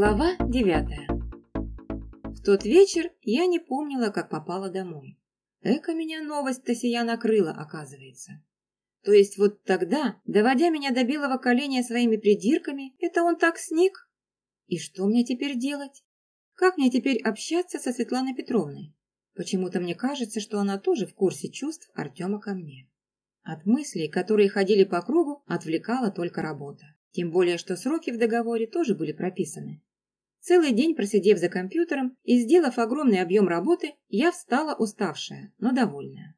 Глава девятая В тот вечер я не помнила, как попала домой. Эка меня новость-то сия накрыла, оказывается. То есть вот тогда, доводя меня до белого коленя своими придирками, это он так сник? И что мне теперь делать? Как мне теперь общаться со Светланой Петровной? Почему-то мне кажется, что она тоже в курсе чувств Артема ко мне. От мыслей, которые ходили по кругу, отвлекала только работа. Тем более, что сроки в договоре тоже были прописаны. Целый день просидев за компьютером и сделав огромный объем работы, я встала уставшая, но довольная.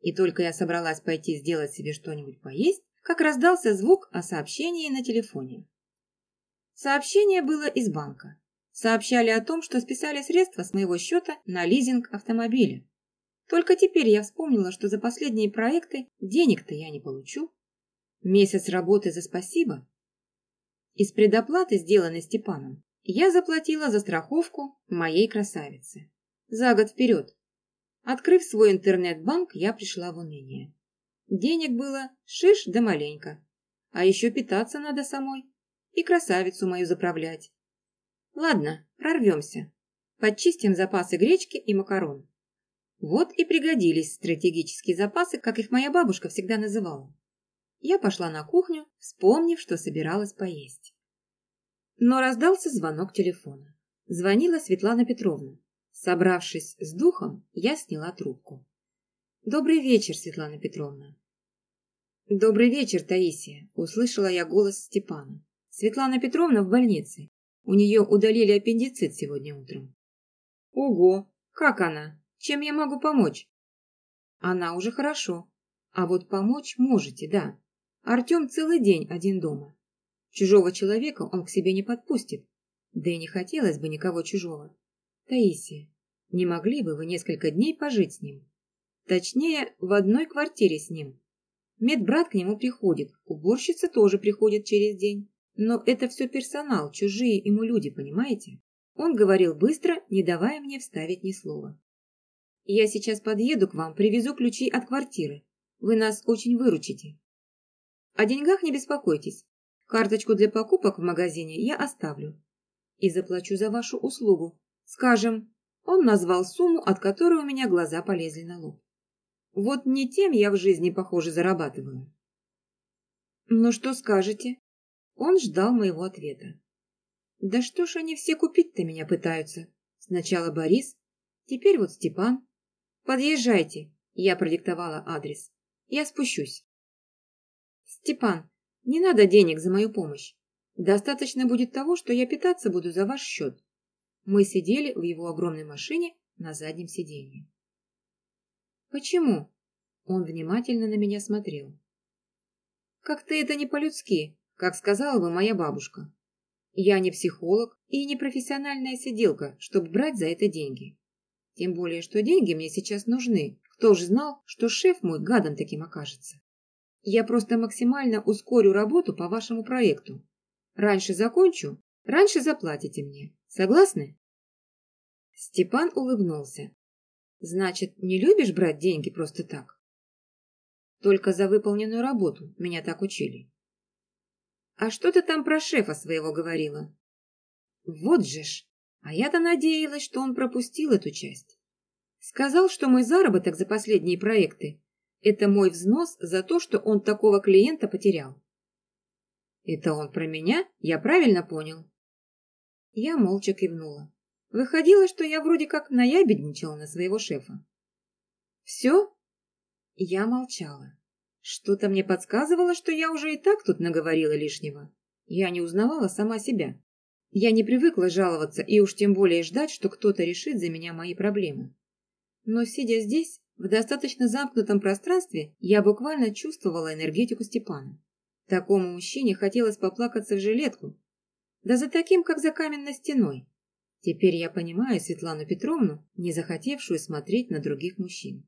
И только я собралась пойти сделать себе что-нибудь поесть, как раздался звук о сообщении на телефоне. Сообщение было из банка. Сообщали о том, что списали средства с моего счета на лизинг автомобиля. Только теперь я вспомнила, что за последние проекты денег-то я не получу. Месяц работы за спасибо из предоплаты, сделанной Степаном, я заплатила за страховку моей красавицы. За год вперед. Открыв свой интернет-банк, я пришла в уныние. Денег было шиш да маленько. А еще питаться надо самой. И красавицу мою заправлять. Ладно, прорвемся. Подчистим запасы гречки и макарон. Вот и пригодились стратегические запасы, как их моя бабушка всегда называла я пошла на кухню, вспомнив, что собиралась поесть. Но раздался звонок телефона. Звонила Светлана Петровна. Собравшись с духом, я сняла трубку. «Добрый вечер, Светлана Петровна». «Добрый вечер, Таисия», — услышала я голос Степана. «Светлана Петровна в больнице. У нее удалили аппендицит сегодня утром». «Ого! Как она? Чем я могу помочь?» «Она уже хорошо. А вот помочь можете, да. Артем целый день один дома. Чужого человека он к себе не подпустит. Да и не хотелось бы никого чужого. Таисия, не могли бы вы несколько дней пожить с ним? Точнее, в одной квартире с ним. Медбрат к нему приходит, уборщица тоже приходит через день. Но это все персонал, чужие ему люди, понимаете? Он говорил быстро, не давая мне вставить ни слова. Я сейчас подъеду к вам, привезу ключи от квартиры. Вы нас очень выручите. О деньгах не беспокойтесь. Карточку для покупок в магазине я оставлю. И заплачу за вашу услугу. Скажем, он назвал сумму, от которой у меня глаза полезли на лоб. Вот не тем я в жизни, похоже, зарабатываю. Ну что скажете? Он ждал моего ответа. Да что ж они все купить-то меня пытаются? Сначала Борис, теперь вот Степан. Подъезжайте, я продиктовала адрес. Я спущусь. «Степан, не надо денег за мою помощь. Достаточно будет того, что я питаться буду за ваш счет». Мы сидели в его огромной машине на заднем сиденье. «Почему?» Он внимательно на меня смотрел. «Как-то это не по-людски, как сказала бы моя бабушка. Я не психолог и не профессиональная сиделка, чтобы брать за это деньги. Тем более, что деньги мне сейчас нужны. Кто же знал, что шеф мой гадом таким окажется?» Я просто максимально ускорю работу по вашему проекту. Раньше закончу, раньше заплатите мне. Согласны? Степан улыбнулся. Значит, не любишь брать деньги просто так? Только за выполненную работу, меня так учили. А что ты там про шефа своего говорила? Вот же ж, а я-то надеялась, что он пропустил эту часть. Сказал, что мой заработок за последние проекты это мой взнос за то, что он такого клиента потерял. Это он про меня? Я правильно понял? Я молча кивнула. Выходило, что я вроде как наябедничала на своего шефа. Все? Я молчала. Что-то мне подсказывало, что я уже и так тут наговорила лишнего. Я не узнавала сама себя. Я не привыкла жаловаться и уж тем более ждать, что кто-то решит за меня мои проблемы. Но сидя здесь, в достаточно замкнутом пространстве я буквально чувствовала энергетику Степана. Такому мужчине хотелось поплакаться в жилетку. Да за таким, как за каменной стеной. Теперь я понимаю Светлану Петровну, не захотевшую смотреть на других мужчин.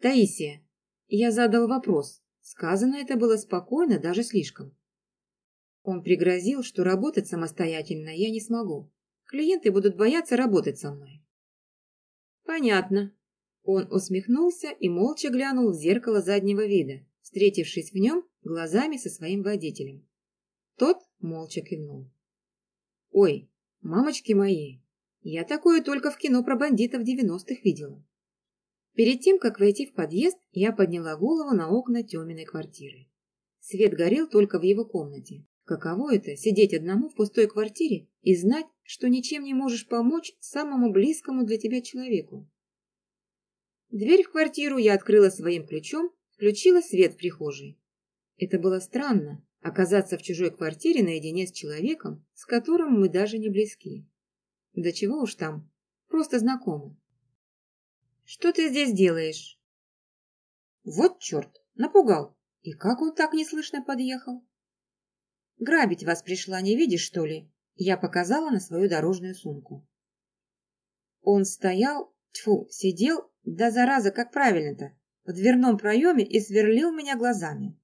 Таисия, я задал вопрос. Сказано это было спокойно, даже слишком. Он пригрозил, что работать самостоятельно я не смогу. Клиенты будут бояться работать со мной. Понятно, он усмехнулся и молча глянул в зеркало заднего вида, встретившись в нем глазами со своим водителем. Тот молча кивнул. Ой, мамочки мои, я такое только в кино про бандитов девяностых видела. Перед тем, как войти в подъезд, я подняла голову на окна Тёминой квартиры. Свет горел только в его комнате. Каково это – сидеть одному в пустой квартире и знать, что ничем не можешь помочь самому близкому для тебя человеку? Дверь в квартиру я открыла своим ключом, включила свет в прихожей. Это было странно – оказаться в чужой квартире наедине с человеком, с которым мы даже не близки. Да чего уж там, просто знакомы. «Что ты здесь делаешь?» «Вот черт, напугал. И как он так неслышно подъехал?» Грабить вас пришла, не видишь, что ли? Я показала на свою дорожную сумку. Он стоял, тьфу, сидел, да зараза, как правильно-то, в дверном проеме и сверлил меня глазами.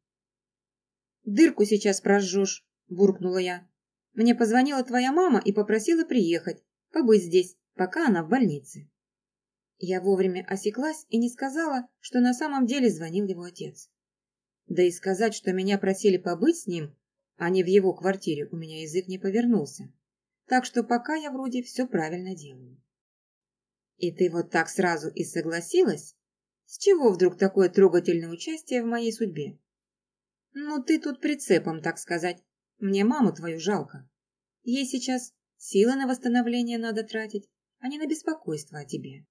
«Дырку сейчас прожжешь», – буркнула я. «Мне позвонила твоя мама и попросила приехать, побыть здесь, пока она в больнице». Я вовремя осеклась и не сказала, что на самом деле звонил его отец. Да и сказать, что меня просили побыть с ним, а не в его квартире, у меня язык не повернулся. Так что пока я вроде все правильно делаю. И ты вот так сразу и согласилась? С чего вдруг такое трогательное участие в моей судьбе? Ну, ты тут прицепом, так сказать. Мне маму твою жалко. Ей сейчас силы на восстановление надо тратить, а не на беспокойство о тебе.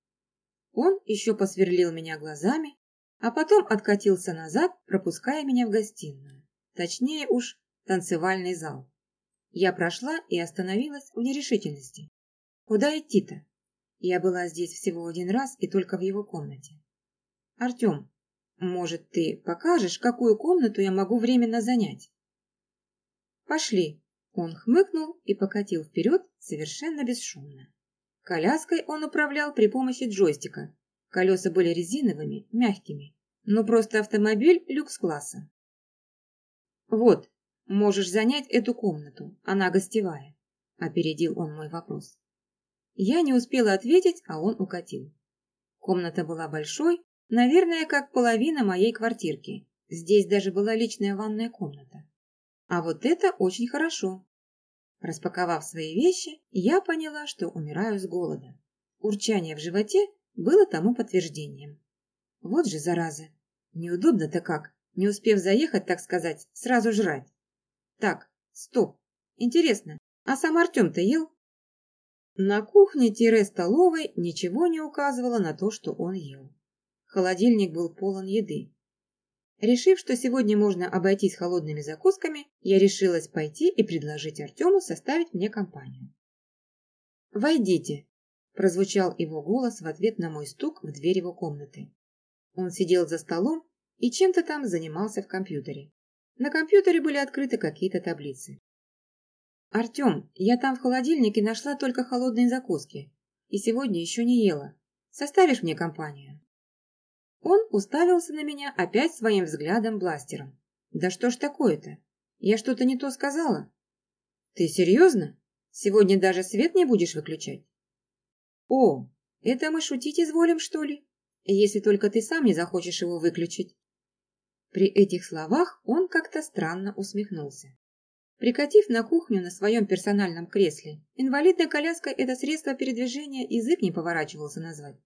Он еще посверлил меня глазами, а потом откатился назад, пропуская меня в гостиную. Точнее уж, танцевальный зал. Я прошла и остановилась в нерешительности. Куда идти-то? Я была здесь всего один раз и только в его комнате. Артем, может, ты покажешь, какую комнату я могу временно занять? Пошли. Он хмыкнул и покатил вперед совершенно бесшумно. Коляской он управлял при помощи джойстика. Колеса были резиновыми, мягкими, но просто автомобиль люкс-класса. Вот, Можешь занять эту комнату, она гостевая. Опередил он мой вопрос. Я не успела ответить, а он укатил. Комната была большой, наверное, как половина моей квартирки. Здесь даже была личная ванная комната. А вот это очень хорошо. Распаковав свои вещи, я поняла, что умираю с голода. Урчание в животе было тому подтверждением. Вот же зараза. Неудобно-то как, не успев заехать, так сказать, сразу жрать. Так, стоп. Интересно, а сам Артем-то ел? На кухне-столовой ничего не указывало на то, что он ел. Холодильник был полон еды. Решив, что сегодня можно обойтись холодными закусками, я решилась пойти и предложить Артему составить мне компанию. «Войдите», – прозвучал его голос в ответ на мой стук в дверь его комнаты. Он сидел за столом и чем-то там занимался в компьютере. На компьютере были открыты какие-то таблицы. «Артем, я там в холодильнике нашла только холодные закуски. И сегодня еще не ела. Составишь мне компанию?» Он уставился на меня опять своим взглядом-бластером. «Да что ж такое-то? Я что-то не то сказала?» «Ты серьезно? Сегодня даже свет не будешь выключать?» «О, это мы шутить изволим, что ли? Если только ты сам не захочешь его выключить». При этих словах он как-то странно усмехнулся. Прикатив на кухню на своем персональном кресле, инвалидная коляска – это средство передвижения, язык не поворачивался назвать.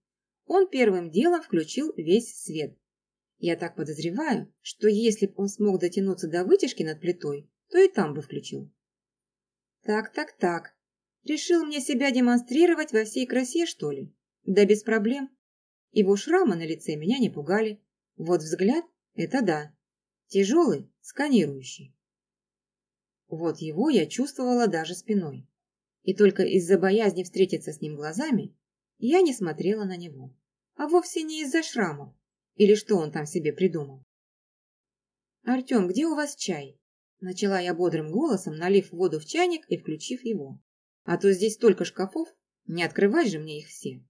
Он первым делом включил весь свет. Я так подозреваю, что если бы он смог дотянуться до вытяжки над плитой, то и там бы включил. Так, так, так. Решил мне себя демонстрировать во всей красе, что ли? Да без проблем. Его шрамы на лице меня не пугали. Вот взгляд это да. Тяжелый, сканирующий. Вот его я чувствовала даже спиной. И только из-за боязни встретиться с ним глазами я не смотрела на него. А вовсе не из-за шрамов. Или что он там себе придумал. «Артем, где у вас чай?» Начала я бодрым голосом, налив воду в чайник и включив его. А то здесь столько шкафов, не открывать же мне их все.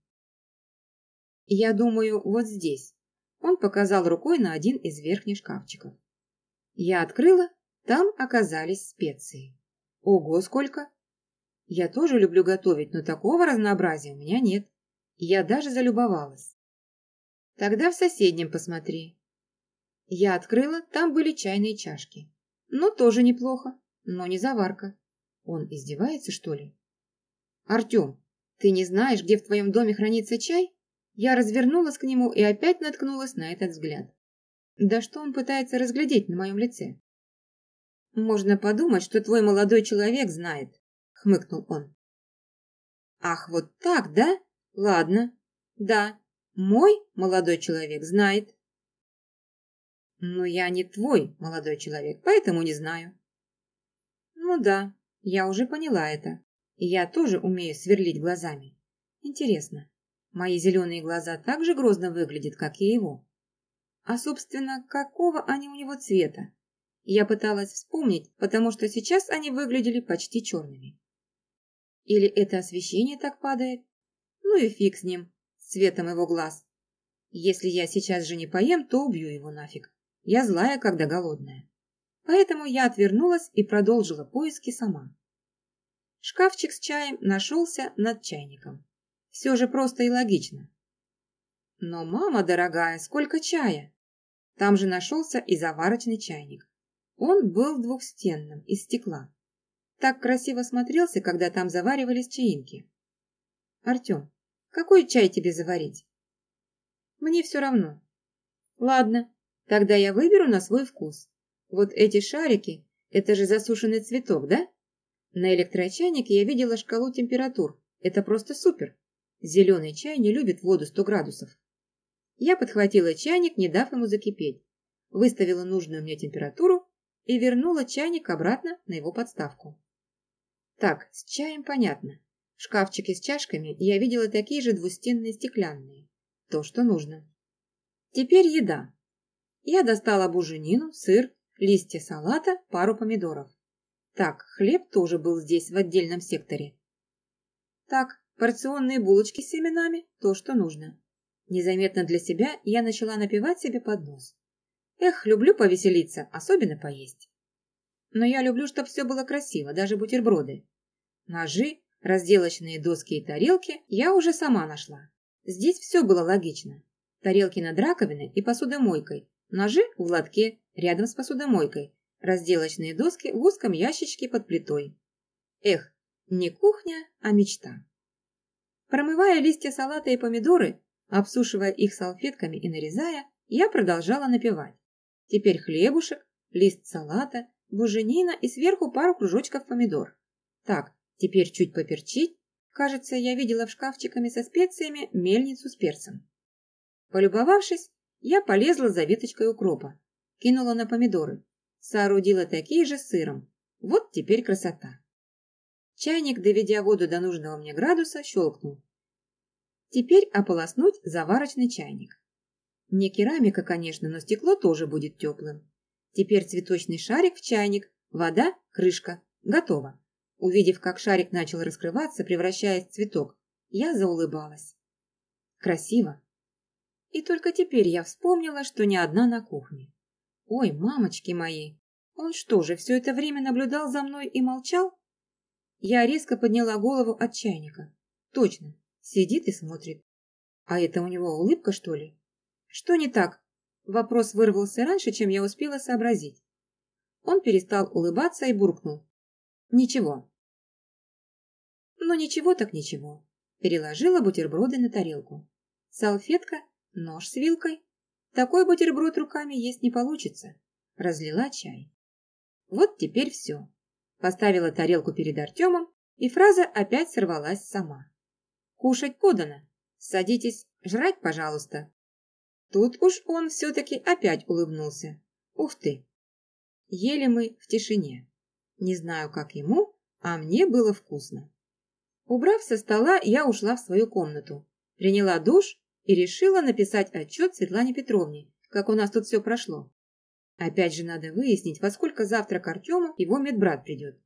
Я думаю, вот здесь. Он показал рукой на один из верхних шкафчиков. Я открыла, там оказались специи. Ого, сколько! Я тоже люблю готовить, но такого разнообразия у меня нет. Я даже залюбовалась. Тогда в соседнем посмотри. Я открыла, там были чайные чашки. Ну, тоже неплохо, но не заварка. Он издевается, что ли? Артем, ты не знаешь, где в твоем доме хранится чай? Я развернулась к нему и опять наткнулась на этот взгляд. Да что он пытается разглядеть на моем лице? Можно подумать, что твой молодой человек знает, хмыкнул он. Ах, вот так, да? Ладно. Да, мой молодой человек знает. Но я не твой молодой человек, поэтому не знаю. Ну да, я уже поняла это. Я тоже умею сверлить глазами. Интересно, мои зеленые глаза так же грозно выглядят, как и его? А, собственно, какого они у него цвета? Я пыталась вспомнить, потому что сейчас они выглядели почти черными. Или это освещение так падает? Ну и фиг с ним, с цветом его глаз. Если я сейчас же не поем, то убью его нафиг. Я злая, когда голодная. Поэтому я отвернулась и продолжила поиски сама. Шкафчик с чаем нашелся над чайником. Все же просто и логично. Но, мама дорогая, сколько чая! Там же нашелся и заварочный чайник. Он был двухстенным, из стекла. Так красиво смотрелся, когда там заваривались чаинки. Артем, какой чай тебе заварить? Мне все равно. Ладно, тогда я выберу на свой вкус. Вот эти шарики, это же засушенный цветок, да? На электрочайнике я видела шкалу температур. Это просто супер. Зеленый чай не любит воду 100 градусов. Я подхватила чайник, не дав ему закипеть, выставила нужную мне температуру и вернула чайник обратно на его подставку. Так, с чаем понятно. В шкафчике с чашками я видела такие же двустенные стеклянные. То, что нужно. Теперь еда. Я достала буженину, сыр, листья салата, пару помидоров. Так, хлеб тоже был здесь, в отдельном секторе. Так, порционные булочки с семенами, то, что нужно. Незаметно для себя я начала напивать себе под нос. Эх, люблю повеселиться, особенно поесть. Но я люблю, чтобы все было красиво, даже бутерброды. Ножи, разделочные доски и тарелки я уже сама нашла. Здесь все было логично. Тарелки над раковиной и посудомойкой, ножи в лотке рядом с посудомойкой, разделочные доски в узком ящичке под плитой. Эх, не кухня, а мечта. Промывая листья салата и помидоры, Обсушивая их салфетками и нарезая, я продолжала напевать. Теперь хлебушек, лист салата, буженина и сверху пару кружочков помидор. Так, теперь чуть поперчить. Кажется, я видела в шкафчиками со специями мельницу с перцем. Полюбовавшись, я полезла за веточкой укропа. Кинула на помидоры. Соорудила такие же с сыром. Вот теперь красота. Чайник, доведя воду до нужного мне градуса, щелкнул. Теперь ополоснуть заварочный чайник. Не керамика, конечно, но стекло тоже будет теплым. Теперь цветочный шарик в чайник, вода, крышка. Готово. Увидев, как шарик начал раскрываться, превращаясь в цветок, я заулыбалась. Красиво. И только теперь я вспомнила, что не одна на кухне. Ой, мамочки мои, он что же, все это время наблюдал за мной и молчал? Я резко подняла голову от чайника. Точно, Сидит и смотрит. А это у него улыбка, что ли? Что не так? Вопрос вырвался раньше, чем я успела сообразить. Он перестал улыбаться и буркнул. Ничего. Ну ничего так ничего. Переложила бутерброды на тарелку. Салфетка, нож с вилкой. Такой бутерброд руками есть не получится. Разлила чай. Вот теперь все. Поставила тарелку перед Артемом, и фраза опять сорвалась сама. Кушать подано. Садитесь, жрать, пожалуйста. Тут уж он все-таки опять улыбнулся. Ух ты! Ели мы в тишине. Не знаю, как ему, а мне было вкусно. Убрав со стола, я ушла в свою комнату, приняла душ и решила написать отчет Светлане Петровне, как у нас тут все прошло. Опять же надо выяснить, во сколько завтра к Артему его медбрат придет.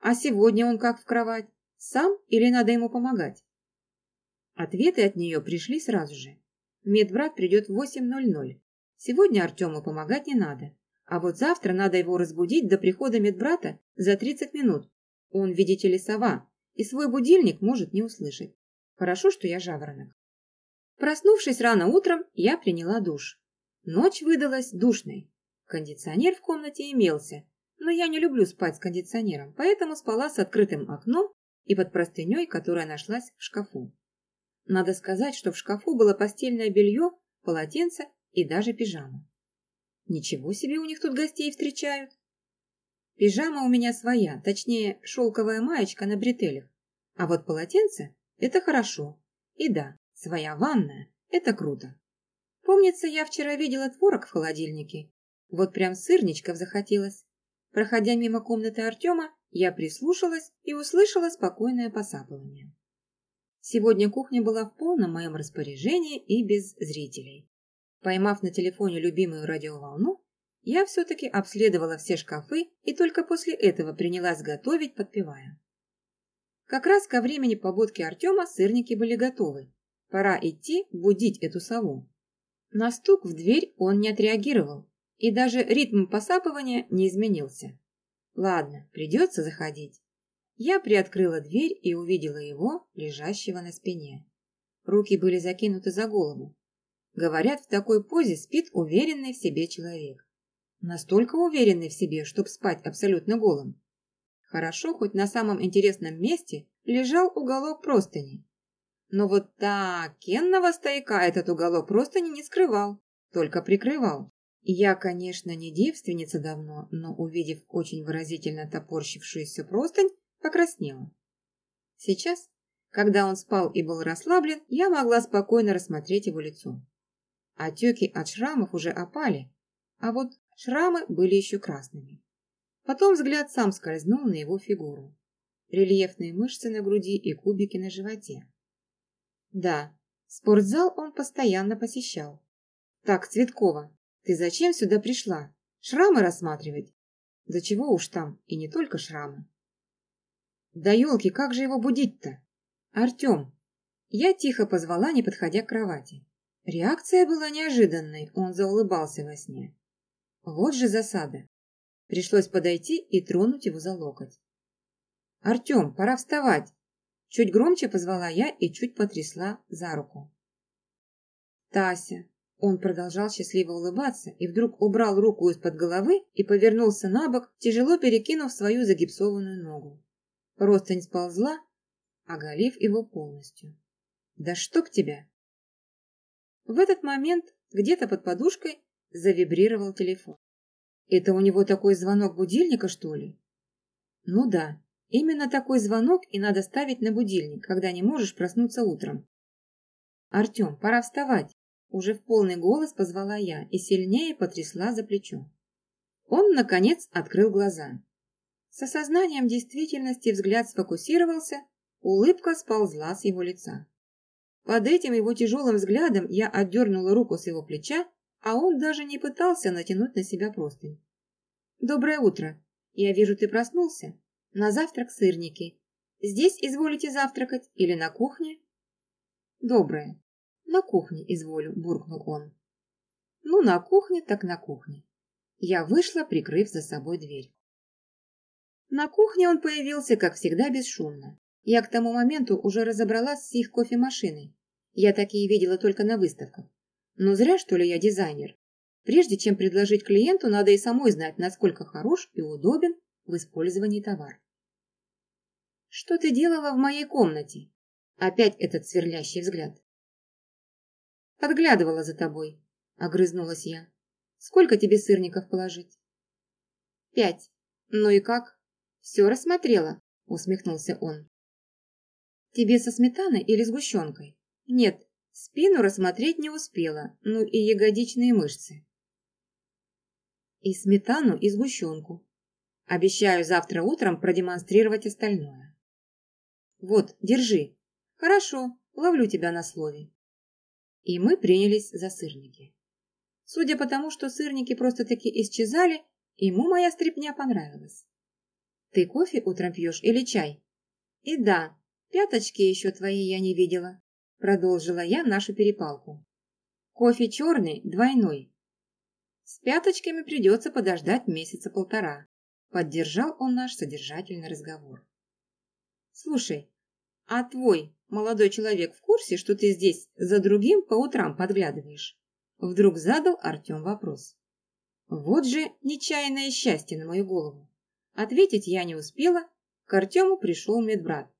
А сегодня он как в кровать? Сам или надо ему помогать? Ответы от нее пришли сразу же. Медбрат придет в 8.00. Сегодня Артему помогать не надо. А вот завтра надо его разбудить до прихода медбрата за 30 минут. Он, видите ли, сова, и свой будильник может не услышать. Хорошо, что я жаворонок. Проснувшись рано утром, я приняла душ. Ночь выдалась душной. Кондиционер в комнате имелся, но я не люблю спать с кондиционером, поэтому спала с открытым окном и под простыней, которая нашлась в шкафу. Надо сказать, что в шкафу было постельное белье, полотенце и даже пижама. Ничего себе у них тут гостей встречают. Пижама у меня своя, точнее, шелковая маечка на бретелях. А вот полотенце – это хорошо. И да, своя ванная – это круто. Помнится, я вчера видела творог в холодильнике. Вот прям сырничков захотелось. Проходя мимо комнаты Артема, я прислушалась и услышала спокойное посапывание. Сегодня кухня была в полном моем распоряжении и без зрителей. Поймав на телефоне любимую радиоволну, я все-таки обследовала все шкафы и только после этого принялась готовить, подпевая. Как раз ко времени побудки Артема сырники были готовы. Пора идти будить эту сову. На стук в дверь он не отреагировал, и даже ритм посапывания не изменился. Ладно, придется заходить. Я приоткрыла дверь и увидела его, лежащего на спине. Руки были закинуты за голову. Говорят, в такой позе спит уверенный в себе человек. Настолько уверенный в себе, чтобы спать абсолютно голым. Хорошо, хоть на самом интересном месте лежал уголок простыни. Но вот так кенного стояка этот уголок простыни не скрывал, только прикрывал. Я, конечно, не девственница давно, но, увидев очень выразительно топорщившуюся простынь, покраснела. Сейчас, когда он спал и был расслаблен, я могла спокойно рассмотреть его лицо. Отеки от шрамов уже опали, а вот шрамы были еще красными. Потом взгляд сам скользнул на его фигуру. Рельефные мышцы на груди и кубики на животе. Да, спортзал он постоянно посещал. Так, Цветкова, ты зачем сюда пришла? Шрамы рассматривать? Да чего уж там, и не только шрамы. Да елки, как же его будить-то? Артем. Я тихо позвала, не подходя к кровати. Реакция была неожиданной, он заулыбался во сне. Вот же засада. Пришлось подойти и тронуть его за локоть. «Артем, пора вставать!» Чуть громче позвала я и чуть потрясла за руку. «Тася, он продолжал счастливо улыбаться и вдруг убрал руку из-под головы и повернулся на бок, тяжело перекинув свою загипсованную ногу. Простынь сползла, оголив его полностью. «Да чтоб тебя!» В этот момент где-то под подушкой завибрировал телефон. «Это у него такой звонок будильника, что ли?» «Ну да, именно такой звонок и надо ставить на будильник, когда не можешь проснуться утром». «Артем, пора вставать!» Уже в полный голос позвала я и сильнее потрясла за плечо. Он, наконец, открыл глаза. С осознанием действительности взгляд сфокусировался, улыбка сползла с его лица. Под этим его тяжелым взглядом я отдернула руку с его плеча, а он даже не пытался натянуть на себя простынь. «Доброе утро. Я вижу, ты проснулся. На завтрак сырники. Здесь изволите завтракать или на кухне?» «Доброе. «На кухне изволю», – буркнул он. «Ну, на кухне, так на кухне». Я вышла, прикрыв за собой дверь. На кухне он появился, как всегда, бесшумно. Я к тому моменту уже разобралась с их кофемашиной. Я такие видела только на выставках. Но зря, что ли, я дизайнер. Прежде чем предложить клиенту, надо и самой знать, насколько хорош и удобен в использовании товар. «Что ты делала в моей комнате?» Опять этот сверлящий взгляд. Подглядывала за тобой, огрызнулась я. Сколько тебе сырников положить? Пять. Ну и как? Все рассмотрела, усмехнулся он. Тебе со сметаной или сгущенкой? Нет, спину рассмотреть не успела, ну и ягодичные мышцы. И сметану, и сгущенку. Обещаю завтра утром продемонстрировать остальное. Вот, держи. Хорошо, ловлю тебя на слове и мы принялись за сырники. Судя по тому, что сырники просто-таки исчезали, ему моя стряпня понравилась. «Ты кофе утром пьешь или чай?» «И да, пяточки еще твои я не видела», — продолжила я нашу перепалку. «Кофе черный, двойной». «С пяточками придется подождать месяца полтора», — поддержал он наш содержательный разговор. «Слушай, а твой молодой человек в курсе, что ты здесь за другим по утрам подглядываешь?» Вдруг задал Артем вопрос. Вот же нечаянное счастье на мою голову. Ответить я не успела, к Артему пришел медбрат.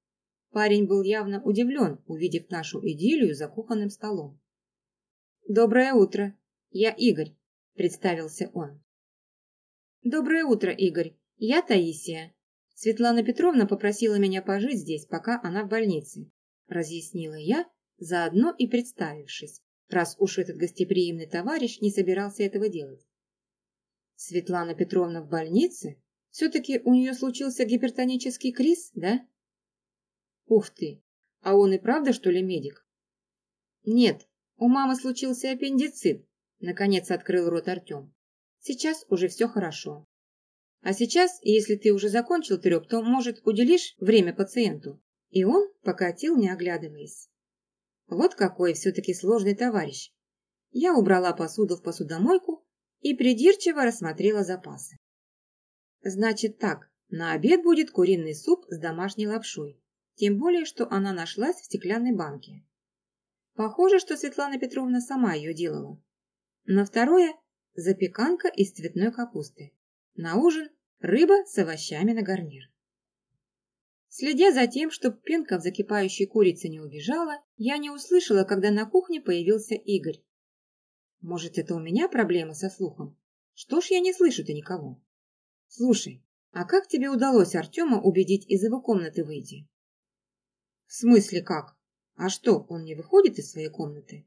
Парень был явно удивлен, увидев нашу идиллию за кухонным столом. «Доброе утро, я Игорь», – представился он. «Доброе утро, Игорь, я Таисия. Светлана Петровна попросила меня пожить здесь, пока она в больнице», – разъяснила я, заодно и представившись, раз уж этот гостеприимный товарищ не собирался этого делать. Светлана Петровна в больнице? Все-таки у нее случился гипертонический криз, да? Ух ты! А он и правда, что ли, медик? Нет, у мамы случился аппендицит, наконец открыл рот Артем. Сейчас уже все хорошо. А сейчас, если ты уже закончил треп, то, может, уделишь время пациенту? И он покатил, не оглядываясь. Вот какой все-таки сложный товарищ. Я убрала посуду в посудомойку и придирчиво рассмотрела запасы. Значит так, на обед будет куриный суп с домашней лапшой, тем более, что она нашлась в стеклянной банке. Похоже, что Светлана Петровна сама ее делала. На второе – запеканка из цветной капусты. На ужин – рыба с овощами на гарнир. Следя за тем, чтобы пенка в закипающей курице не убежала, я не услышала, когда на кухне появился Игорь. Может, это у меня проблемы со слухом? Что ж я не слышу-то никого? Слушай, а как тебе удалось Артема убедить из его комнаты выйти? В смысле как? А что, он не выходит из своей комнаты?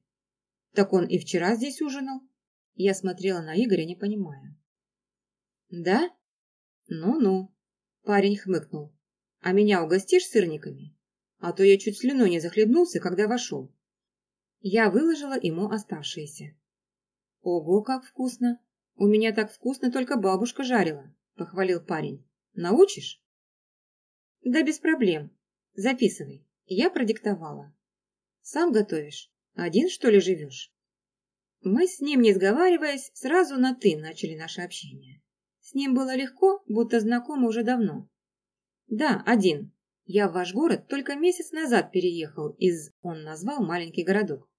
Так он и вчера здесь ужинал. Я смотрела на Игоря, не понимая. Да? Ну-ну. Парень хмыкнул. А меня угостишь сырниками? А то я чуть слюной не захлебнулся, когда вошел. Я выложила ему оставшиеся. Ого, как вкусно! У меня так вкусно только бабушка жарила, похвалил парень. Научишь? Да без проблем. Записывай. Я продиктовала. Сам готовишь? Один, что ли, живешь? Мы с ним, не сговариваясь, сразу на «ты» начали наше общение. С ним было легко, будто знакомы уже давно. Да, один. Я в ваш город только месяц назад переехал из, он назвал маленький городок.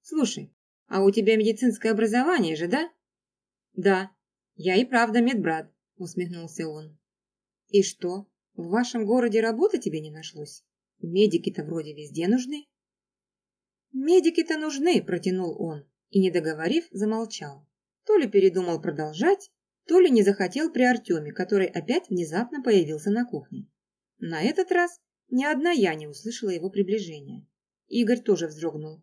Слушай, а у тебя медицинское образование же, да? Да, я и правда медбрат, усмехнулся он. И что, в вашем городе работы тебе не нашлось? Медики-то вроде везде нужны. Медики-то нужны, протянул он и, не договорив, замолчал. То ли передумал продолжать, то ли не захотел при Артеме, который опять внезапно появился на кухне. На этот раз ни одна я не услышала его приближения. Игорь тоже вздрогнул.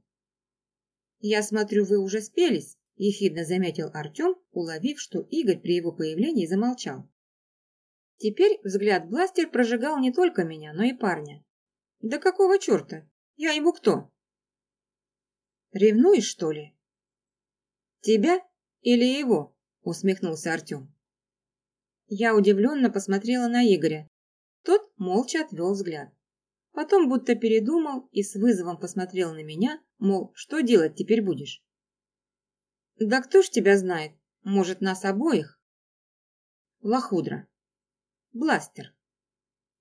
«Я смотрю, вы уже спелись», – ехидно заметил Артем, уловив, что Игорь при его появлении замолчал. Теперь взгляд бластер прожигал не только меня, но и парня. «Да какого черта? Я ему кто?» «Ревнуешь, что ли?» «Тебя или его?» усмехнулся Артем. Я удивленно посмотрела на Игоря. Тот молча отвел взгляд. Потом будто передумал и с вызовом посмотрел на меня, мол, что делать теперь будешь? Да кто ж тебя знает? Может, нас обоих? Лохудра. Бластер.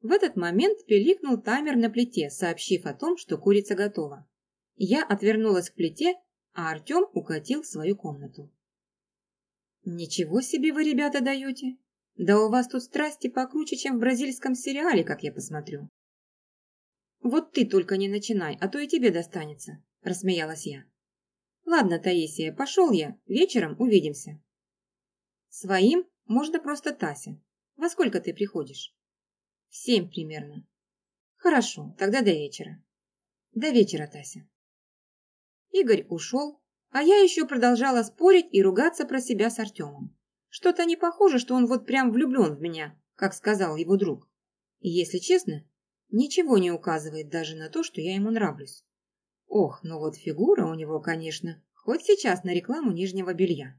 В этот момент пиликнул таймер на плите, сообщив о том, что курица готова. Я отвернулась к плите, а Артем укатил в свою комнату. «Ничего себе вы, ребята, даете! Да у вас тут страсти покруче, чем в бразильском сериале, как я посмотрю». «Вот ты только не начинай, а то и тебе достанется», – рассмеялась я. «Ладно, Таисия, пошел я, вечером увидимся». «Своим можно просто Тася. Во сколько ты приходишь?» «В семь примерно». «Хорошо, тогда до вечера». «До вечера, Тася». Игорь ушел, а я еще продолжала спорить и ругаться про себя с Артемом. Что-то не похоже, что он вот прям влюблен в меня, как сказал его друг. И если честно, ничего не указывает даже на то, что я ему нравлюсь. Ох, ну вот фигура у него, конечно, хоть сейчас на рекламу нижнего белья.